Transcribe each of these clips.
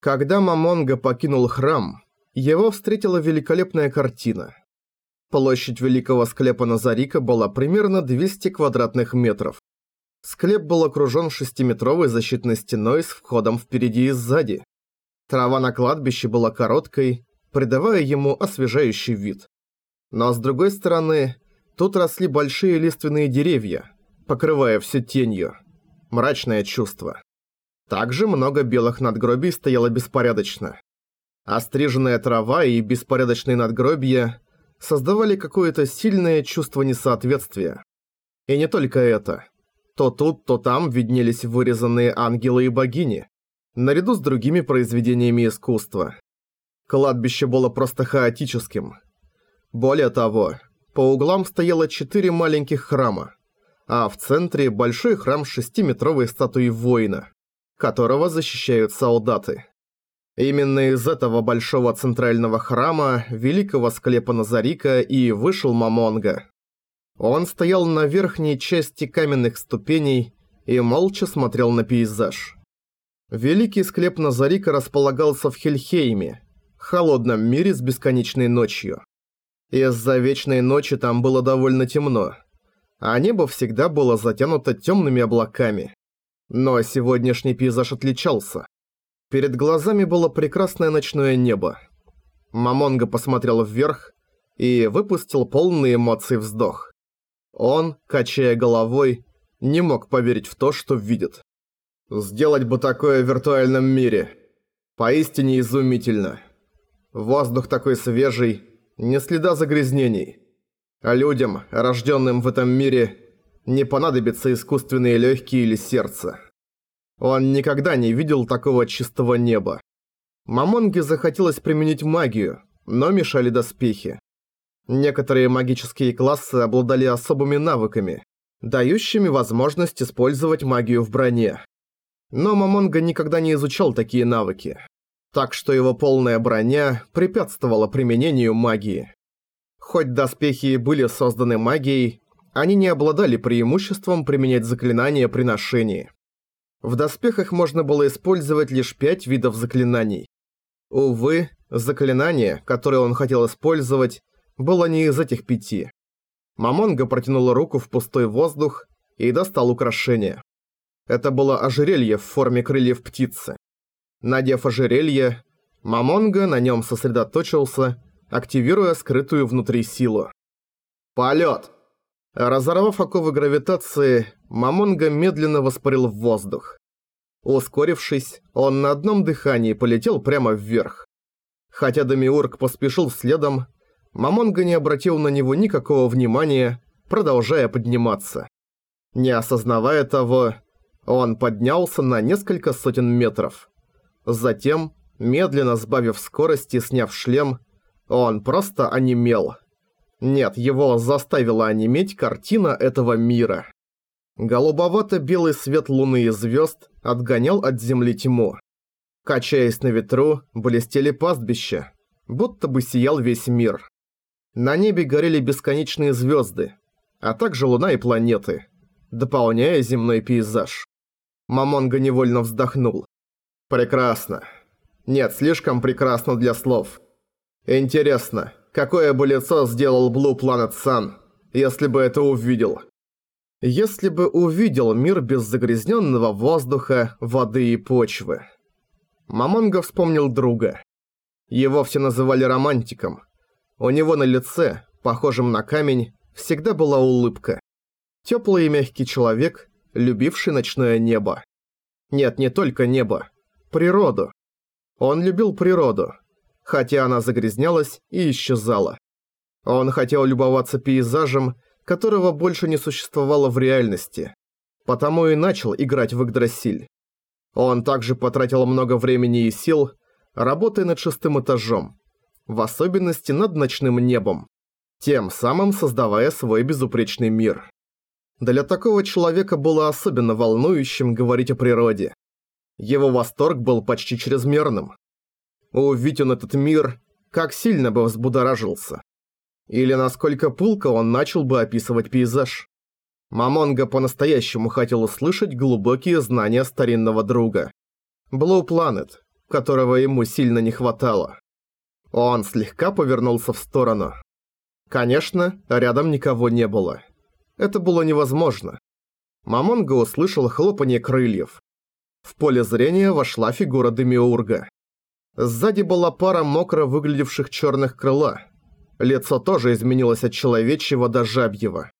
Когда Мамонга покинул храм, его встретила великолепная картина. Площадь великого склепа Назарика была примерно 200 квадратных метров. Склеп был окружен шестиметровой защитной стеной с входом впереди и сзади. Трава на кладбище была короткой, придавая ему освежающий вид. Но с другой стороны, тут росли большие лиственные деревья, покрывая все тенью. Мрачное чувство. Также много белых надгробий стояло беспорядочно. Остриженная трава и беспорядочные надгробия создавали какое-то сильное чувство несоответствия. И не только это. То тут, то там виднелись вырезанные ангелы и богини, наряду с другими произведениями искусства. Кладбище было просто хаотическим. Более того, по углам стояло четыре маленьких храма, а в центре большой храм шестиметровой статуей воина, которого защищают солдаты. Именно из этого большого центрального храма, великого склепа Назарика, и вышел Мамонга. Он стоял на верхней части каменных ступеней и молча смотрел на пейзаж. Великий склеп Назарика располагался в Хельхейме, холодном мире с бесконечной ночью. Из-за вечной ночи там было довольно темно, а небо всегда было затянуто темными облаками. Но сегодняшний пейзаж отличался. Перед глазами было прекрасное ночное небо. Мамонга посмотрел вверх и выпустил полные эмоции вздох. Он, качая головой, не мог поверить в то, что видит. Сделать бы такое в виртуальном мире. Поистине изумительно. Воздух такой свежий, не следа загрязнений. А людям, рожденным в этом мире, не понадобятся искусственные легкие или сердце. Он никогда не видел такого чистого неба. Мамонге захотелось применить магию, но мешали доспехи. Некоторые магические классы обладали особыми навыками, дающими возможность использовать магию в броне. Но Мамонга никогда не изучал такие навыки, так что его полная броня препятствовала применению магии. Хоть доспехи и были созданы магией, они не обладали преимуществом применять заклинания при ношении. В доспехах можно было использовать лишь пять видов заклинаний. Увы, заклинание, которое он хотел использовать, было не из этих пяти. Мамонга протянула руку в пустой воздух и достал украшение. Это было ожерелье в форме крыльев птицы. Надев ожерелье, Мамонга на нем сосредоточился, активируя скрытую внутри силу. «Полет!» Разорвав оковы гравитации, Мамонга медленно воспарил в воздух. Ускорившись, он на одном дыхании полетел прямо вверх. Хотя Демиург поспешил следом, Мамонга не обратил на него никакого внимания, продолжая подниматься. Не осознавая того, он поднялся на несколько сотен метров. Затем, медленно сбавив скорость и сняв шлем, он просто онемел. Нет, его заставила онеметь картина этого мира. Голубовато-белый свет луны и звезд отгонял от земли тьму. Качаясь на ветру, блестели пастбища, будто бы сиял весь мир. На небе горели бесконечные звезды, а также луна и планеты, дополняя земной пейзаж. Мамонга невольно вздохнул. Прекрасно. Нет, слишком прекрасно для слов. Интересно, какое бы лицо сделал Blue Planet Sun, если бы это увидел? Если бы увидел мир без загрязненного воздуха, воды и почвы. Мамонга вспомнил друга. Его все называли романтиком. У него на лице, похожем на камень, всегда была улыбка. Теплый и мягкий человек, любивший ночное небо. Нет, не только небо. Природу. Он любил природу хотя она загрязнялась и исчезала. Он хотел любоваться пейзажем, которого больше не существовало в реальности, потому и начал играть в Игдрасиль. Он также потратил много времени и сил, работая над шестым этажом, в особенности над ночным небом, тем самым создавая свой безупречный мир. Для такого человека было особенно волнующим говорить о природе. Его восторг был почти чрезмерным. Увидь он этот мир, как сильно бы взбудоражился. Или насколько пылко он начал бы описывать пейзаж. Мамонга по-настоящему хотел услышать глубокие знания старинного друга. Blue Planet. которого ему сильно не хватало. Он слегка повернулся в сторону. Конечно, рядом никого не было. Это было невозможно. Мамонга услышал хлопанье крыльев. В поле зрения вошла фигура Демиурга. Сзади была пара мокро выглядевших черных крыла. Лицо тоже изменилось от человечьего до жабьего.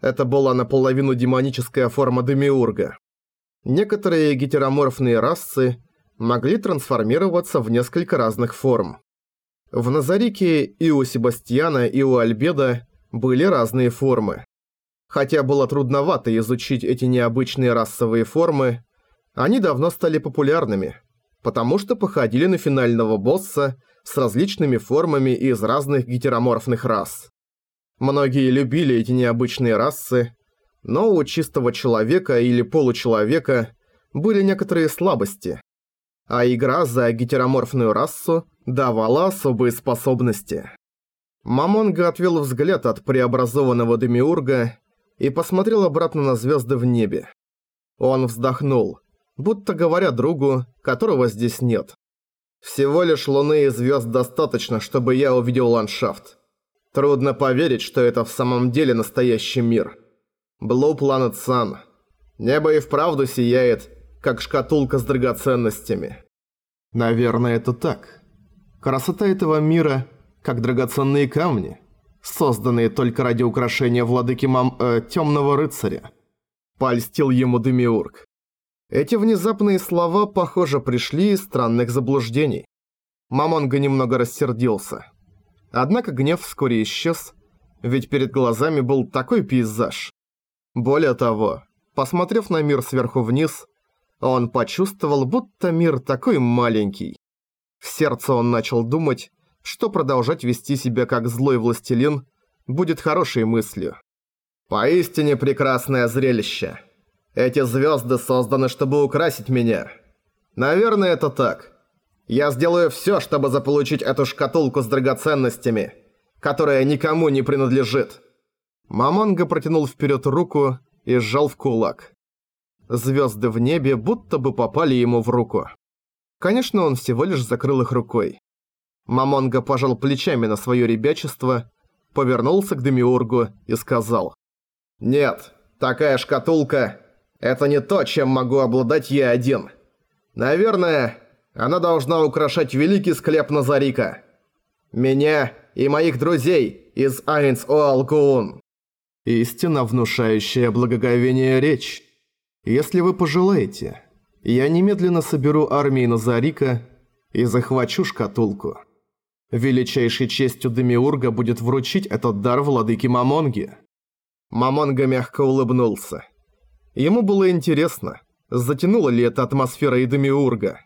Это была наполовину демоническая форма Демиурга. Некоторые гетероморфные расы могли трансформироваться в несколько разных форм. В Назарике и у Себастьяна, и у Альбеда были разные формы. Хотя было трудновато изучить эти необычные расовые формы, они давно стали популярными, потому что походили на финального босса с различными формами из разных гетероморфных рас. Многие любили эти необычные расы, но у чистого человека или получеловека были некоторые слабости, а игра за гетероморфную расу давала особые способности. Мамонга отвел взгляд от преобразованного Демиурга и посмотрел обратно на звезды в небе. Он вздохнул, будто говоря другу, которого здесь нет. Всего лишь луны и звезд достаточно, чтобы я увидел ландшафт. Трудно поверить, что это в самом деле настоящий мир. Blue Planet Sun. Небо и вправду сияет, как шкатулка с драгоценностями. Наверное, это так. Красота этого мира, как драгоценные камни, созданные только ради украшения владыки мам... Э, Тёмного Рыцаря. Польстил ему Демиург. Эти внезапные слова, похоже, пришли из странных заблуждений. Мамонга немного рассердился. Однако гнев вскоре исчез, ведь перед глазами был такой пейзаж. Более того, посмотрев на мир сверху вниз, он почувствовал, будто мир такой маленький. В сердце он начал думать, что продолжать вести себя как злой властелин будет хорошей мыслью. Поистине прекрасное зрелище. Эти звезды созданы, чтобы украсить меня. Наверное, это так. Я сделаю все, чтобы заполучить эту шкатулку с драгоценностями, которая никому не принадлежит». Мамонга протянул вперед руку и сжал в кулак. Звезды в небе будто бы попали ему в руку. Конечно, он всего лишь закрыл их рукой. Мамонга пожал плечами на свое ребячество, повернулся к Демиургу и сказал. «Нет, такая шкатулка – это не то, чем могу обладать я один. Наверное, она должна украшать великий склеп Назарика. Меня и моих друзей из Айнс Оалгуун. Истинно внушающая благоговение речь. Если вы пожелаете, я немедленно соберу армии Назарика и захвачу шкатулку. Величайшей честью Демиурга будет вручить этот дар владыке Мамонги. Мамонга мягко улыбнулся. Ему было интересно, затянула ли эта атмосфера и Демиурга.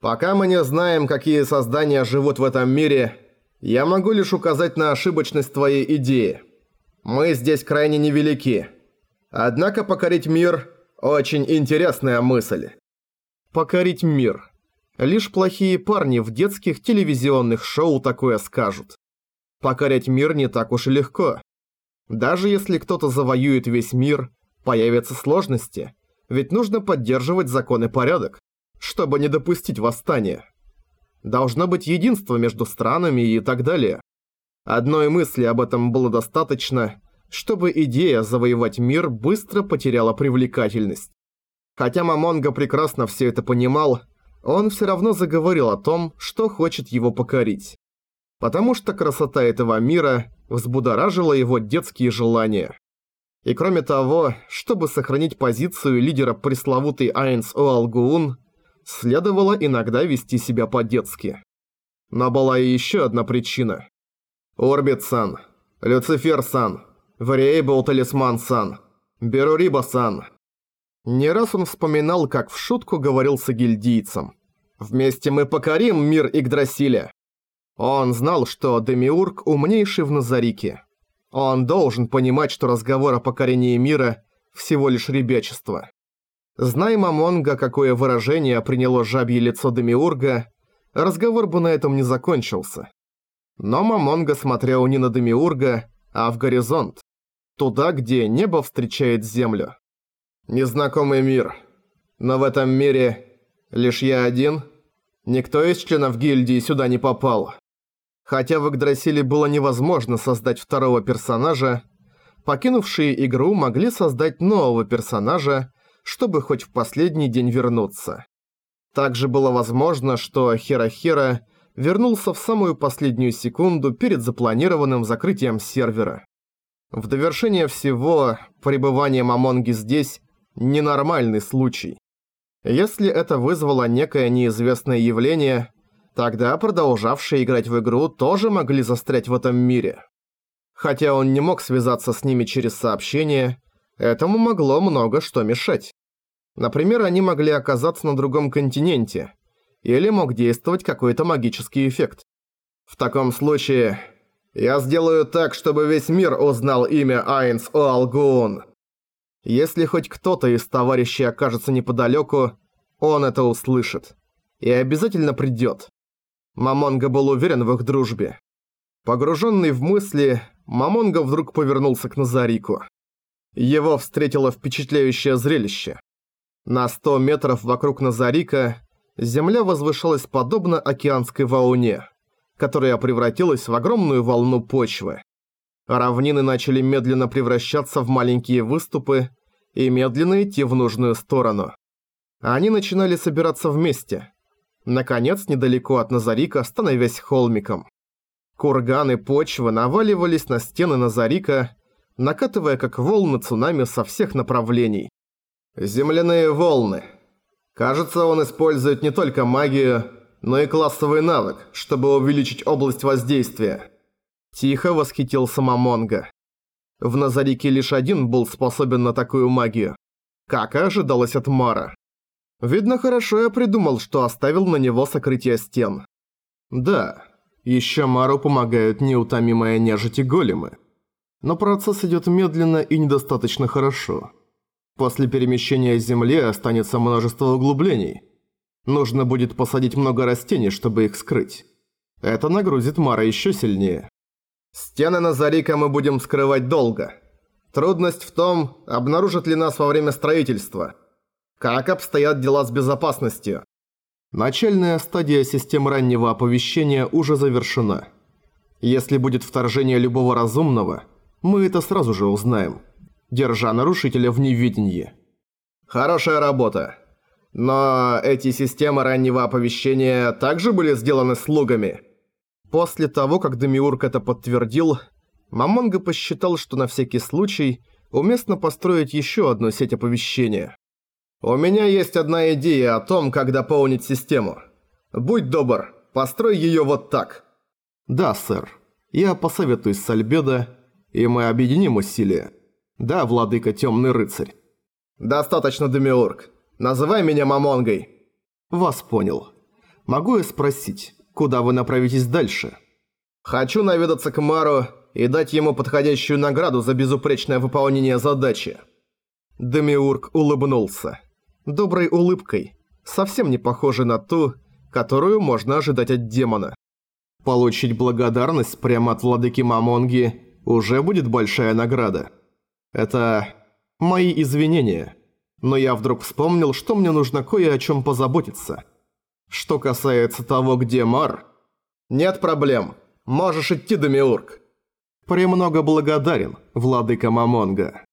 Пока мы не знаем, какие создания живут в этом мире, я могу лишь указать на ошибочность твоей идеи. Мы здесь крайне невелики. Однако покорить мир – очень интересная мысль. Покорить мир. Лишь плохие парни в детских телевизионных шоу такое скажут. Покорять мир не так уж и легко. Даже если кто-то завоюет весь мир, появятся сложности, ведь нужно поддерживать закон и порядок чтобы не допустить восстания. Должно быть единство между странами и так далее. Одной мысли об этом было достаточно, чтобы идея завоевать мир быстро потеряла привлекательность. Хотя Мамонга прекрасно все это понимал, он все равно заговорил о том, что хочет его покорить. Потому что красота этого мира взбудоражила его детские желания. И кроме того, чтобы сохранить позицию лидера пресловутой Айнс Оалгуун, следовало иногда вести себя по-детски. Но была и еще одна причина. Орбит-сан, Люцифер-сан, Вариэйбл-талисман-сан, Беруриба-сан. Не раз он вспоминал, как в шутку говорил с гильдийцем. «Вместе мы покорим мир Игдрасиля». Он знал, что Демиург умнейший в Назарике. Он должен понимать, что разговор о покорении мира – всего лишь ребячество. Знай Мамонга, какое выражение приняло жабье лицо Демиурга, разговор бы на этом не закончился. Но Мамонга смотрел не на Демиурга, а в горизонт. Туда, где небо встречает землю. Незнакомый мир. Но в этом мире лишь я один. Никто из членов гильдии сюда не попал. Хотя в Игдрасиле было невозможно создать второго персонажа, покинувшие игру могли создать нового персонажа, чтобы хоть в последний день вернуться. Также было возможно, что Хера-Хера вернулся в самую последнюю секунду перед запланированным закрытием сервера. В довершение всего, пребывание Мамонги здесь – ненормальный случай. Если это вызвало некое неизвестное явление, тогда продолжавшие играть в игру тоже могли застрять в этом мире. Хотя он не мог связаться с ними через сообщение, этому могло много что мешать. Например, они могли оказаться на другом континенте, или мог действовать какой-то магический эффект. В таком случае, я сделаю так, чтобы весь мир узнал имя Айнс Оалгуун. Если хоть кто-то из товарищей окажется неподалеку, он это услышит. И обязательно придет. Мамонга был уверен в их дружбе. Погруженный в мысли, Мамонга вдруг повернулся к Назарику. Его встретило впечатляющее зрелище. На 100 метров вокруг Назарика земля возвышалась подобно океанской волне, которая превратилась в огромную волну почвы. Равнины начали медленно превращаться в маленькие выступы и медленно идти в нужную сторону. Они начинали собираться вместе. Наконец, недалеко от Назарика, становясь холмиком. Курганы почвы наваливались на стены Назарика, накатывая как волны цунами со всех направлений. Земляные волны. Кажется, он использует не только магию, но и классовый навык, чтобы увеличить область воздействия. Тихо восхитился Мамонга. В Назарике лишь один был способен на такую магию. Как и ожидалось от Мара. Видно, хорошо я придумал, что оставил на него сокрытие стен. Да, еще Мару помогают неутомимая нежить и големы. Но процесс идет медленно и недостаточно хорошо. После перемещения Земли останется множество углублений. Нужно будет посадить много растений, чтобы их скрыть. Это нагрузит Мара еще сильнее. Стены Назарика мы будем скрывать долго. Трудность в том, обнаружат ли нас во время строительства. Как обстоят дела с безопасностью. Начальная стадия системы раннего оповещения уже завершена. Если будет вторжение любого разумного, мы это сразу же узнаем держа нарушителя в невидении. Хорошая работа. Но эти системы раннего оповещения также были сделаны слугами. После того, как Демиург это подтвердил, Мамонга посчитал, что на всякий случай уместно построить еще одну сеть оповещения. «У меня есть одна идея о том, как дополнить систему. Будь добр, построй ее вот так». «Да, сэр. Я посоветуюсь с Альбедо, и мы объединим усилия». «Да, владыка Темный Рыцарь». «Достаточно, Демиург. Называй меня Мамонгой». «Вас понял. Могу я спросить, куда вы направитесь дальше?» «Хочу наведаться к Мару и дать ему подходящую награду за безупречное выполнение задачи». Демиург улыбнулся. Доброй улыбкой, совсем не похожей на ту, которую можно ожидать от демона. Получить благодарность прямо от владыки Мамонги уже будет большая награда. Это мои извинения. Но я вдруг вспомнил, что мне нужно кое о чем позаботиться. Что касается того, где Мар... Нет проблем. Можешь идти, Демиург. Премного благодарен, владыка Мамонга.